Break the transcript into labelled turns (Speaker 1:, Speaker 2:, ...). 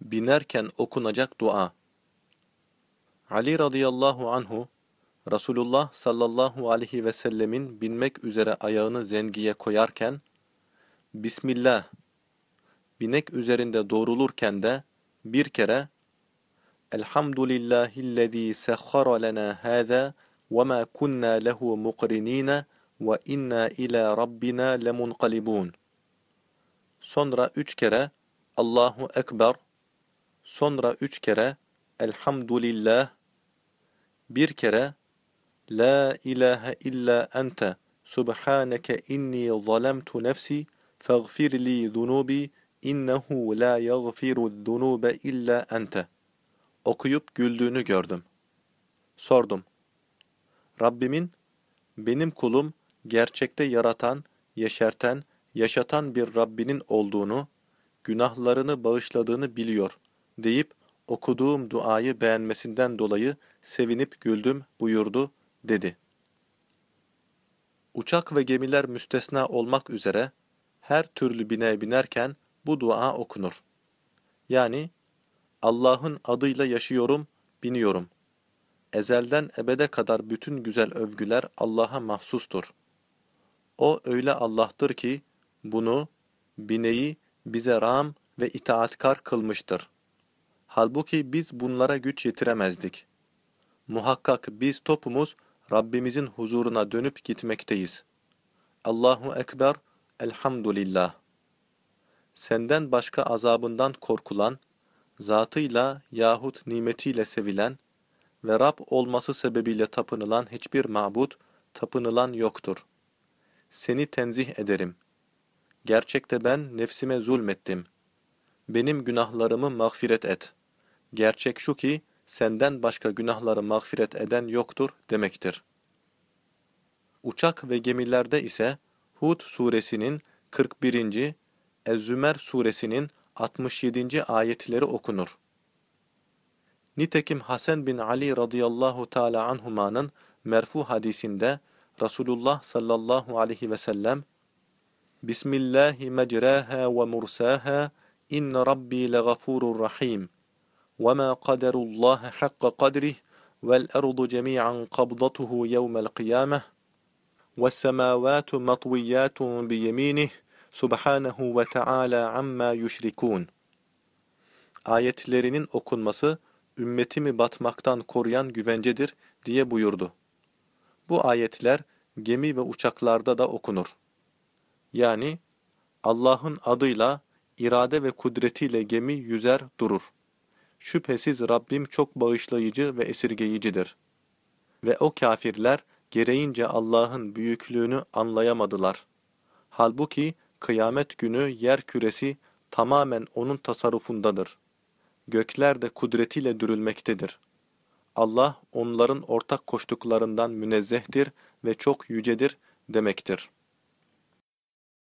Speaker 1: Binerken okunacak dua. Ali radıyallahu anhu, Resulullah sallallahu aleyhi ve sellemin binmek üzere ayağını zengiye koyarken, Bismillah, binek üzerinde doğrulurken de bir kere, Elhamdülillahillezî sehhara lena hâzâ ve mâ kunnâ lehu muqrinîne ve inna ila rabbina lemunqalibun. Sonra üç kere Allahu Ekber, sonra üç kere Elhamdülillah, bir kere La ilahe illa ente subhaneke inni zalemtu nefsi faghfir li zunubi innehu la yaghfiru zunube illa ente okuyup güldüğünü gördüm. Sordum. Rabbimin benim kulum gerçekte yaratan, yeşerten, yaşatan bir Rabbinin olduğunu, günahlarını bağışladığını biliyor deyip okuduğum duayı beğenmesinden dolayı sevinip güldüm buyurdu dedi. Uçak ve gemiler müstesna olmak üzere her türlü bineğe binerken bu dua okunur. Yani Allah'ın adıyla yaşıyorum, biniyorum. Ezelden ebede kadar bütün güzel övgüler Allah'a mahsustur. O öyle Allah'tır ki bunu, bineği bize ram ve itaatkar kılmıştır. Halbuki biz bunlara güç yetiremezdik. Muhakkak biz topumuz Rabbimizin huzuruna dönüp gitmekteyiz. Allahu Ekber, Elhamdülillah. Senden başka azabından korkulan, zatıyla yahut nimetiyle sevilen ve Rab olması sebebiyle tapınılan hiçbir mabut, tapınılan yoktur. Seni tenzih ederim. Gerçekte ben nefsime zulmettim. Benim günahlarımı mağfiret et. Gerçek şu ki, senden başka günahları mağfiret eden yoktur demektir. Uçak ve gemilerde ise Hud suresinin 41. Ez-Zümer suresinin 67. ayetleri okunur. Nitekim Hasan bin Ali radıyallahu teala anhumanın merfu hadisinde Resulullah sallallahu aleyhi ve sellem Bismillahi mecraha ve mursaha inne rabbi legafurur rahim hakka kadrih vel erdu cemi'an kabdatuhu yevmel kıyameh ve semavatu matviyyatun biyeminih subhanahu ve taala amma yüşrikun. Ayetlerinin okunması ümmetimi batmaktan koruyan güvencedir diye buyurdu. Bu ayetler gemi ve uçaklarda da okunur. Yani Allah'ın adıyla, irade ve kudretiyle gemi yüzer durur. Şüphesiz Rabbim çok bağışlayıcı ve esirgeyicidir. Ve o kafirler gereğince Allah'ın büyüklüğünü anlayamadılar. Halbuki kıyamet günü yer küresi tamamen onun tasarrufundadır. Gökler de kudretiyle dürülmektedir. Allah onların ortak koştuklarından münezzehtir ve çok yücedir demektir.